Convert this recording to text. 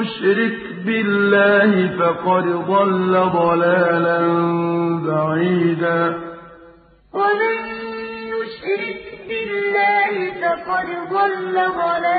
يُشْرِكْ بِاللَّهِ فَقَدْ ضَلَّ ضَلَالًا بَعِيدًا. وَمَن يُشْرِكْ بِاللَّهِ فَقَدْ ضَلَّ ضَلَالًا